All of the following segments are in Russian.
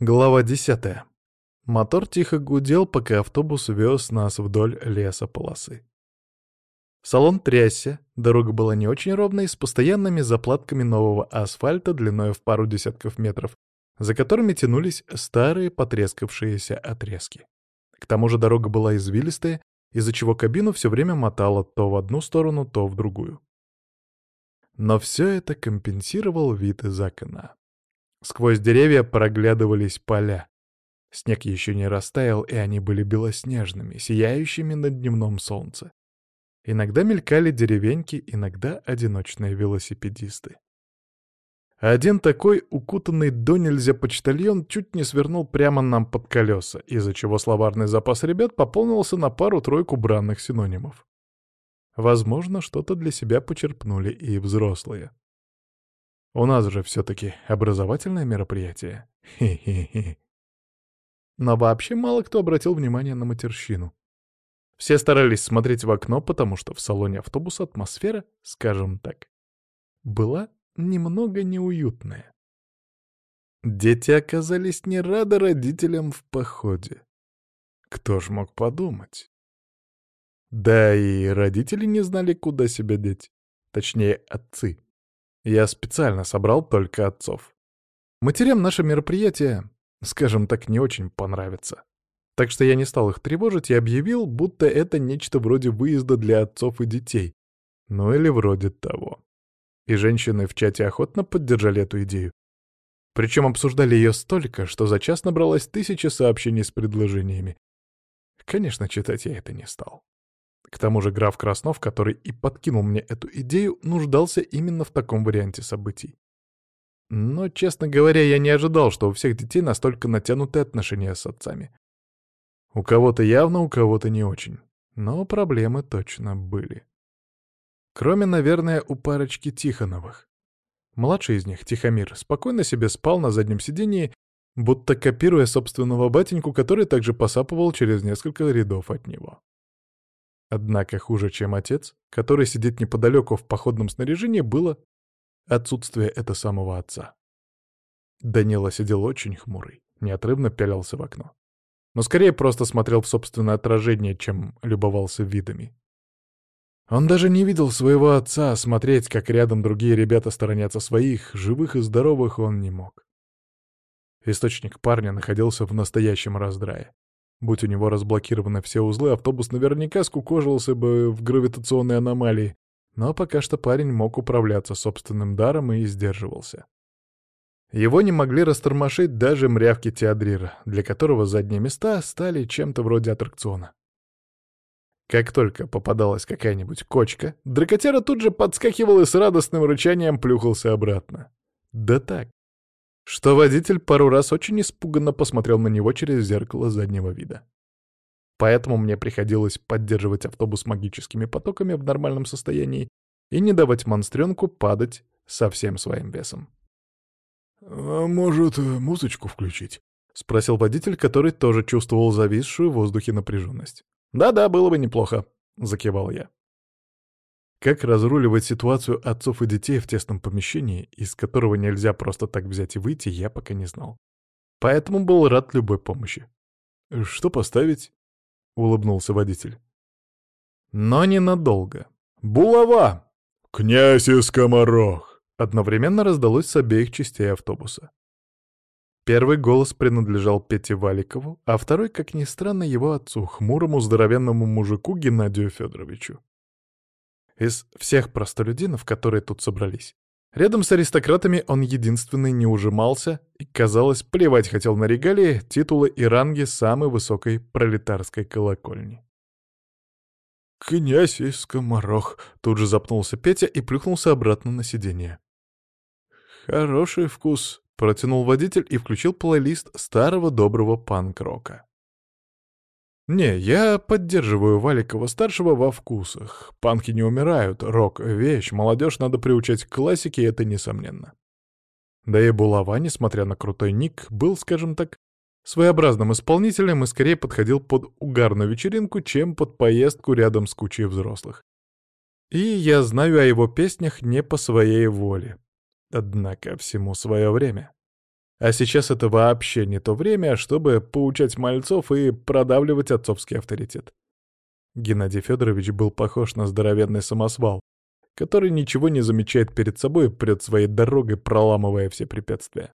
Глава 10. Мотор тихо гудел, пока автобус вез нас вдоль лесополосы. Салон трясся, дорога была не очень ровной, с постоянными заплатками нового асфальта длиной в пару десятков метров, за которыми тянулись старые потрескавшиеся отрезки. К тому же дорога была извилистая, из-за чего кабину все время мотало то в одну сторону, то в другую. Но все это компенсировал вид из окна. Сквозь деревья проглядывались поля. Снег еще не растаял, и они были белоснежными, сияющими на дневном солнце. Иногда мелькали деревеньки, иногда одиночные велосипедисты. Один такой, укутанный до нельзя почтальон, чуть не свернул прямо нам под колеса, из-за чего словарный запас ребят пополнился на пару-тройку бранных синонимов. Возможно, что-то для себя почерпнули и взрослые. У нас же все-таки образовательное мероприятие. Хе-хе-хе. Но вообще мало кто обратил внимание на матерщину. Все старались смотреть в окно, потому что в салоне автобуса атмосфера, скажем так, была немного неуютная. Дети оказались не рады родителям в походе. Кто ж мог подумать? Да и родители не знали, куда себя деть. Точнее, отцы. Я специально собрал только отцов. Матерям наше мероприятие, скажем так, не очень понравится. Так что я не стал их тревожить и объявил, будто это нечто вроде выезда для отцов и детей. Ну или вроде того. И женщины в чате охотно поддержали эту идею. Причем обсуждали ее столько, что за час набралось тысяча сообщений с предложениями. Конечно, читать я это не стал. К тому же граф Краснов, который и подкинул мне эту идею, нуждался именно в таком варианте событий. Но, честно говоря, я не ожидал, что у всех детей настолько натянутые отношения с отцами. У кого-то явно, у кого-то не очень. Но проблемы точно были. Кроме, наверное, у парочки Тихоновых. Младший из них, Тихомир, спокойно себе спал на заднем сидении, будто копируя собственного батеньку, который также посапывал через несколько рядов от него. Однако хуже, чем отец, который сидит неподалеку в походном снаряжении, было отсутствие этого самого отца. Данила сидел очень хмурый, неотрывно пялился в окно. Но скорее просто смотрел в собственное отражение, чем любовался видами. Он даже не видел своего отца, а смотреть, как рядом другие ребята сторонятся своих, живых и здоровых, он не мог. Источник парня находился в настоящем раздрае. Будь у него разблокированы все узлы, автобус наверняка скукожился бы в гравитационной аномалии, но пока что парень мог управляться собственным даром и сдерживался. Его не могли растормошить даже мрявки Теодрира, для которого задние места стали чем-то вроде аттракциона. Как только попадалась какая-нибудь кочка, дракотера тут же подскакивал и с радостным рычанием плюхался обратно. Да так, что водитель пару раз очень испуганно посмотрел на него через зеркало заднего вида. Поэтому мне приходилось поддерживать автобус магическими потоками в нормальном состоянии и не давать монстренку падать со всем своим весом. «А может, музычку включить?» — спросил водитель, который тоже чувствовал зависшую в воздухе напряженность. «Да-да, было бы неплохо», — закивал я. Как разруливать ситуацию отцов и детей в тесном помещении, из которого нельзя просто так взять и выйти, я пока не знал. Поэтому был рад любой помощи. «Что поставить?» — улыбнулся водитель. Но ненадолго. «Булава!» «Князь и скоморох!» Одновременно раздалось с обеих частей автобуса. Первый голос принадлежал Пете Валикову, а второй, как ни странно, его отцу, хмурому здоровенному мужику Геннадию Федоровичу. Из всех простолюдинов, которые тут собрались, рядом с аристократами он единственный не ужимался и, казалось, плевать хотел на регалии, титулы и ранги самой высокой пролетарской колокольни. «Князь и скоморох!» — тут же запнулся Петя и плюхнулся обратно на сиденье. «Хороший вкус», — протянул водитель и включил плейлист старого доброго панк-рока. Не, я поддерживаю Валикова-старшего во вкусах. Панки не умирают, рок — вещь, молодежь надо приучать к классике, это несомненно. Да и Булава, несмотря на крутой ник, был, скажем так, своеобразным исполнителем и скорее подходил под угарную вечеринку, чем под поездку рядом с кучей взрослых. И я знаю о его песнях не по своей воле. Однако всему свое время. А сейчас это вообще не то время, чтобы поучать мальцов и продавливать отцовский авторитет. Геннадий Федорович был похож на здоровенный самосвал, который ничего не замечает перед собой и прет своей дорогой, проламывая все препятствия.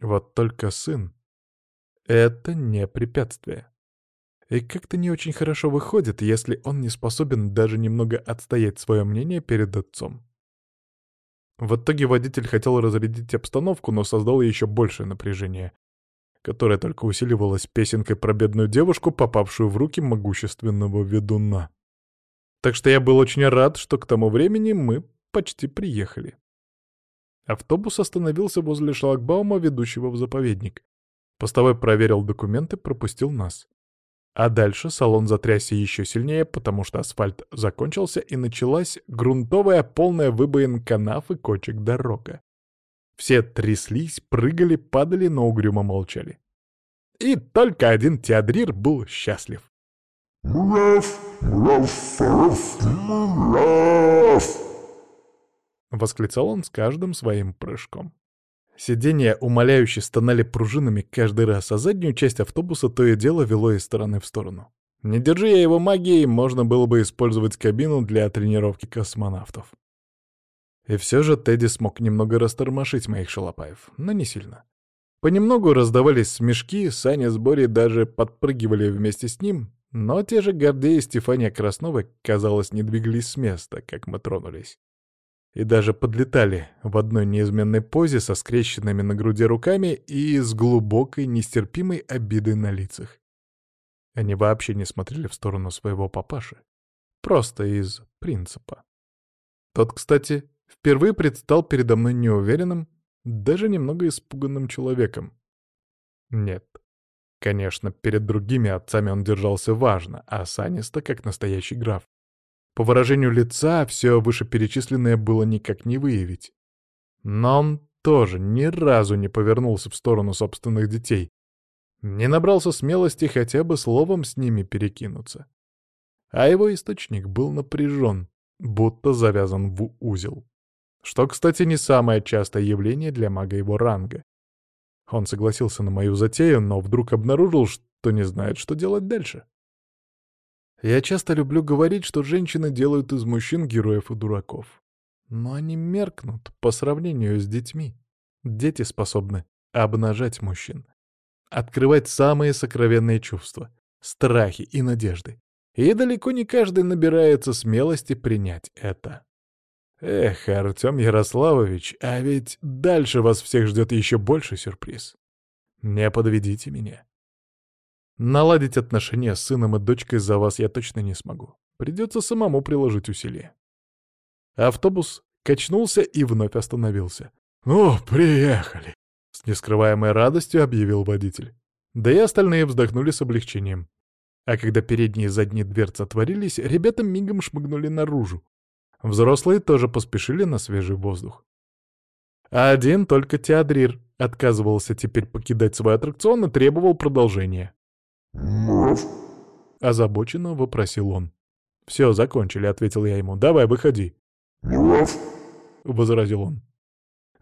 Вот только сын — это не препятствие. И как-то не очень хорошо выходит, если он не способен даже немного отстоять свое мнение перед отцом. В итоге водитель хотел разрядить обстановку, но создал еще большее напряжение, которое только усиливалось песенкой про бедную девушку, попавшую в руки могущественного ведуна. Так что я был очень рад, что к тому времени мы почти приехали. Автобус остановился возле шлагбаума, ведущего в заповедник. Постовой проверил документы, пропустил нас. А дальше салон затрясся еще сильнее, потому что асфальт закончился и началась грунтовая полная выбоин канав и кочек дорога. Все тряслись, прыгали, падали, но угрюмо молчали. И только один теадрир был счастлив. «Мурав! Мурав! Мурав!» — восклицал он с каждым своим прыжком. Сиденья умоляюще стонали пружинами каждый раз, а заднюю часть автобуса то и дело вело из стороны в сторону. Не держи я его магией, можно было бы использовать кабину для тренировки космонавтов. И все же Тедди смог немного растормошить моих шалопаев, но не сильно. Понемногу раздавались смешки, Саня с Борей даже подпрыгивали вместе с ним, но те же Гордей и Стефания Красновы, казалось, не двигались с места, как мы тронулись и даже подлетали в одной неизменной позе со скрещенными на груди руками и с глубокой нестерпимой обидой на лицах. Они вообще не смотрели в сторону своего папаши. Просто из принципа. Тот, кстати, впервые предстал передо мной неуверенным, даже немного испуганным человеком. Нет. Конечно, перед другими отцами он держался важно, а Саниста как настоящий граф. По выражению лица все вышеперечисленное было никак не выявить. Но он тоже ни разу не повернулся в сторону собственных детей. Не набрался смелости хотя бы словом с ними перекинуться. А его источник был напряжен, будто завязан в узел. Что, кстати, не самое частое явление для мага его ранга. Он согласился на мою затею, но вдруг обнаружил, что не знает, что делать дальше. Я часто люблю говорить, что женщины делают из мужчин героев и дураков. Но они меркнут по сравнению с детьми. Дети способны обнажать мужчин. Открывать самые сокровенные чувства, страхи и надежды. И далеко не каждый набирается смелости принять это. Эх, Артем Ярославович, а ведь дальше вас всех ждет еще больше сюрприз. Не подведите меня. Наладить отношения с сыном и дочкой за вас я точно не смогу. Придется самому приложить усилия. Автобус качнулся и вновь остановился. «Ну, приехали!» — с нескрываемой радостью объявил водитель. Да и остальные вздохнули с облегчением. А когда передние и задние дверцы отворились, ребята мигом шмыгнули наружу. Взрослые тоже поспешили на свежий воздух. А один только Теодрир отказывался теперь покидать свой аттракцион и требовал продолжения. «Муф?» — озабоченно вопросил он. «Все, закончили», — ответил я ему. «Давай, выходи». «Муф?» — возразил он.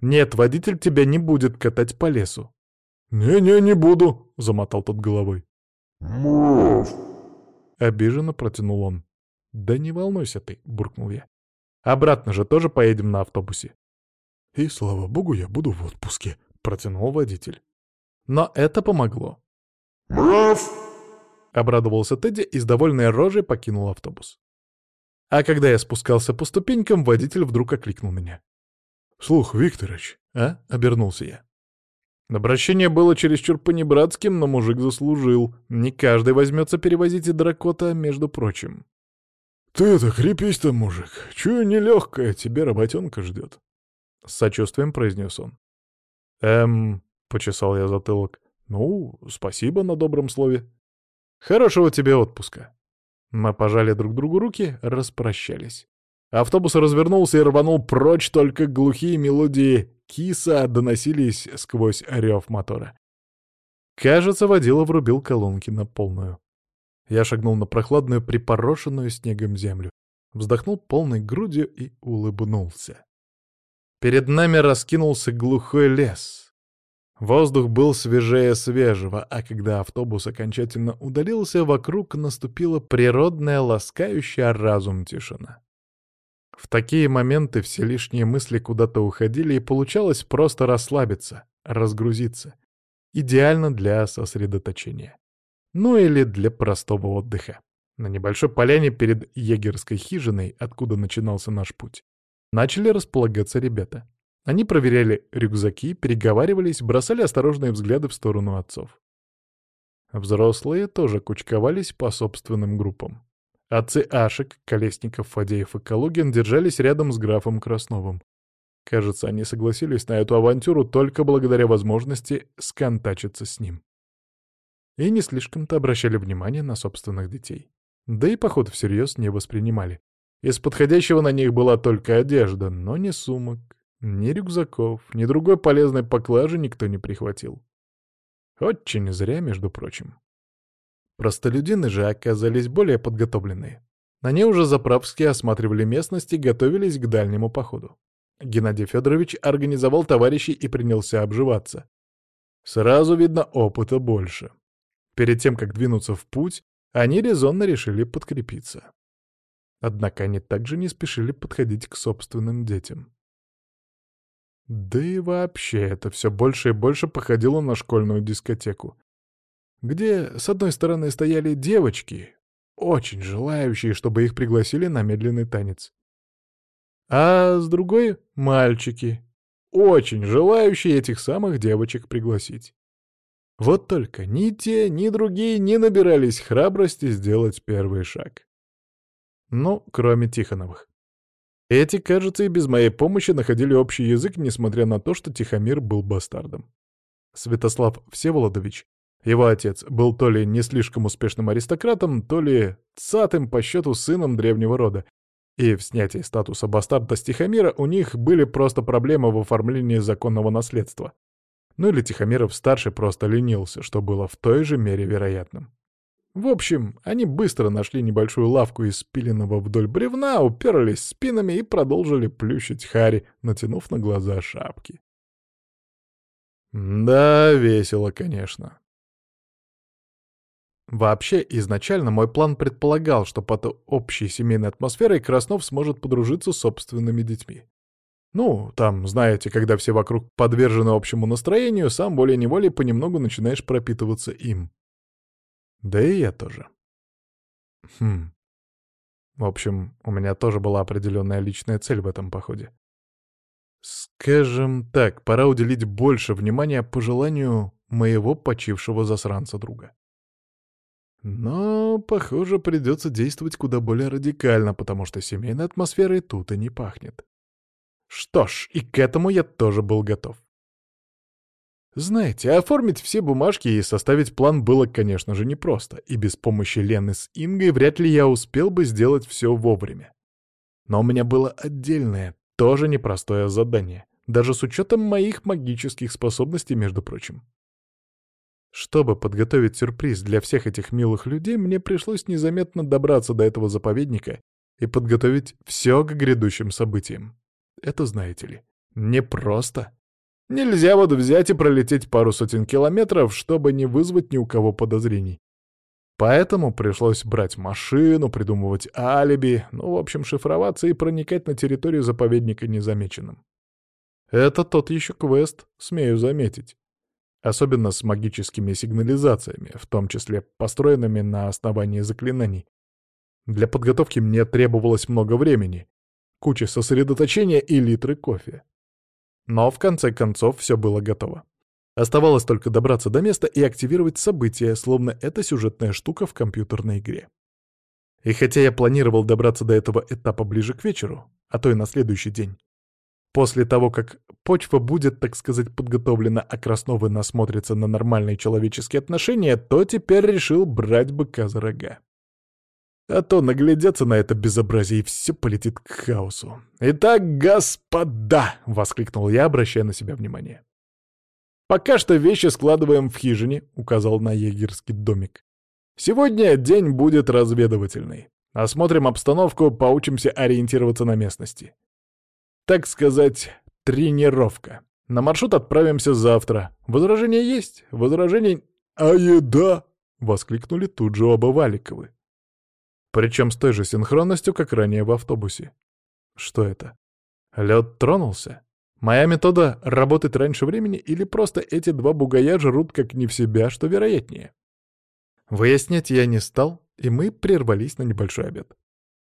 «Нет, водитель тебя не будет катать по лесу». «Не-не, не буду», — замотал тот головой. «Муф?» — обиженно протянул он. «Да не волнуйся ты», — буркнул я. «Обратно же тоже поедем на автобусе». «И, слава богу, я буду в отпуске», — протянул водитель. Но это помогло. «Муф?» — обрадовался Тедди и с довольной рожей покинул автобус. А когда я спускался по ступенькам, водитель вдруг окликнул меня. «Слух, Викторович, а?» — обернулся я. Обращение было чересчур понебратским, но мужик заслужил. Не каждый возьмется перевозить и дракота, между прочим. «Ты это, крепись там, мужик. Чую, нелегкая, тебе работенка ждет». С сочувствием произнес он. «Эм...» — почесал я затылок. «Ну, спасибо на добром слове. Хорошего тебе отпуска. Мы пожали друг другу руки, распрощались. Автобус развернулся и рванул прочь, только глухие мелодии киса доносились сквозь рев мотора. Кажется, водила врубил колонки на полную. Я шагнул на прохладную, припорошенную снегом землю, вздохнул полной грудью и улыбнулся. Перед нами раскинулся глухой лес. Воздух был свежее свежего, а когда автобус окончательно удалился, вокруг наступила природная, ласкающая разум тишина. В такие моменты все лишние мысли куда-то уходили, и получалось просто расслабиться, разгрузиться. Идеально для сосредоточения. Ну или для простого отдыха. На небольшой поляне перед егерской хижиной, откуда начинался наш путь, начали располагаться ребята. Они проверяли рюкзаки, переговаривались, бросали осторожные взгляды в сторону отцов. Взрослые тоже кучковались по собственным группам. Отцы Ашек, Колесников, Фадеев и Калугин держались рядом с графом Красновым. Кажется, они согласились на эту авантюру только благодаря возможности сконтачиться с ним. И не слишком-то обращали внимание на собственных детей. Да и поход всерьез не воспринимали. Из подходящего на них была только одежда, но не сумок, ни рюкзаков, ни другой полезной поклажи никто не прихватил. Очень зря, между прочим. Простолюдины же оказались более подготовленные. Они уже заправски осматривали местность и готовились к дальнему походу. Геннадий Федорович организовал товарищей и принялся обживаться. Сразу видно, опыта больше. Перед тем, как двинуться в путь, они резонно решили подкрепиться. Однако они также не спешили подходить к собственным детям. Да и вообще это все больше и больше походило на школьную дискотеку, где с одной стороны стояли девочки, очень желающие, чтобы их пригласили на медленный танец, а с другой — мальчики, очень желающие этих самых девочек пригласить. Вот только ни те, ни другие не набирались храбрости сделать первый шаг. Ну, кроме Тихоновых. Эти, кажется, и без моей помощи находили общий язык, несмотря на то, что Тихомир был бастардом. Святослав Всеволодович, его отец, был то ли не слишком успешным аристократом, то ли цатым по счету сыном древнего рода, и в снятии статуса бастарда с Тихомира у них были просто проблемы в оформлении законного наследства. Ну или Тихомиров-старший просто ленился, что было в той же мере вероятным. В общем, они быстро нашли небольшую лавку из спиленного вдоль бревна, уперлись спинами и продолжили плющить Хари, натянув на глаза шапки. Да, весело, конечно. Вообще, изначально мой план предполагал, что под общей семейной атмосферой Краснов сможет подружиться с собственными детьми. Ну, там, знаете, когда все вокруг подвержены общему настроению, сам волей-неволей понемногу начинаешь пропитываться им. Да и я тоже. Хм. В общем, у меня тоже была определенная личная цель в этом походе. Скажем так, пора уделить больше внимания пожеланию моего почившего засранца друга. Но, похоже, придется действовать куда более радикально, потому что семейной атмосферой тут и не пахнет. Что ж, и к этому я тоже был готов. Знаете, оформить все бумажки и составить план было, конечно же, непросто, и без помощи Лены с Ингой вряд ли я успел бы сделать все вовремя. Но у меня было отдельное, тоже непростое задание, даже с учетом моих магических способностей, между прочим. Чтобы подготовить сюрприз для всех этих милых людей, мне пришлось незаметно добраться до этого заповедника и подготовить все к грядущим событиям. Это, знаете ли, непросто. Нельзя вот взять и пролететь пару сотен километров, чтобы не вызвать ни у кого подозрений. Поэтому пришлось брать машину, придумывать алиби, ну, в общем, шифроваться и проникать на территорию заповедника незамеченным. Это тот еще квест, смею заметить. Особенно с магическими сигнализациями, в том числе построенными на основании заклинаний. Для подготовки мне требовалось много времени, куча сосредоточения и литры кофе. Но в конце концов все было готово. Оставалось только добраться до места и активировать события, словно это сюжетная штука в компьютерной игре. И хотя я планировал добраться до этого этапа ближе к вечеру, а то и на следующий день, после того, как почва будет, так сказать, подготовлена, а Красновы насмотрится на нормальные человеческие отношения, то теперь решил брать быка за рога. А то наглядятся на это безобразие, и все полетит к хаосу. «Итак, господа!» — воскликнул я, обращая на себя внимание. «Пока что вещи складываем в хижине», — указал на егерский домик. «Сегодня день будет разведывательный. Осмотрим обстановку, поучимся ориентироваться на местности. Так сказать, тренировка. На маршрут отправимся завтра. Возражения есть? Возражений... А еда? Воскликнули тут же оба Валиковы. Причем с той же синхронностью, как ранее в автобусе. Что это? Лед тронулся? Моя метода работает раньше времени или просто эти два бугая жрут как не в себя, что вероятнее? Выяснять я не стал, и мы прервались на небольшой обед.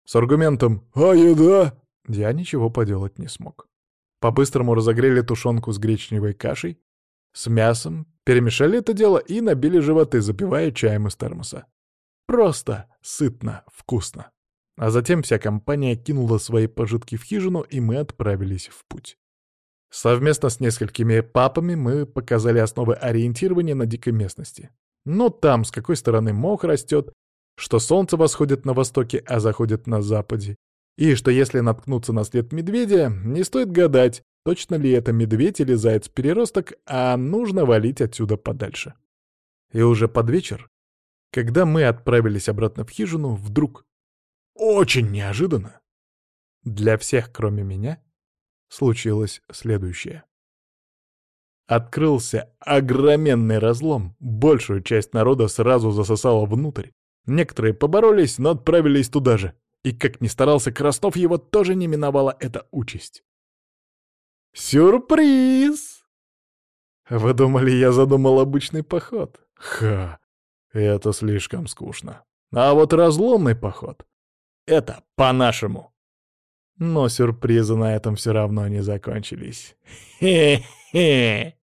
С аргументом «А еда?» я ничего поделать не смог. По-быстрому разогрели тушенку с гречневой кашей, с мясом, перемешали это дело и набили животы, запивая чаем из термоса. Просто, сытно, вкусно. А затем вся компания кинула свои пожитки в хижину, и мы отправились в путь. Совместно с несколькими папами мы показали основы ориентирования на дикой местности. Ну там, с какой стороны мох растет, что солнце восходит на востоке, а заходит на западе, и что если наткнуться на след медведя, не стоит гадать, точно ли это медведь или заяц-переросток, а нужно валить отсюда подальше. И уже под вечер, когда мы отправились обратно в хижину, вдруг, очень неожиданно, для всех, кроме меня, случилось следующее. Открылся огроменный разлом, большую часть народа сразу засосало внутрь. Некоторые поборолись, но отправились туда же. И как ни старался Краснов, его тоже не миновала эта участь. Сюрприз! Вы думали, я задумал обычный поход? Ха, это слишком скучно. А вот разломный поход — это по-нашему. Но сюрпризы на этом все равно не закончились. Хе-хе!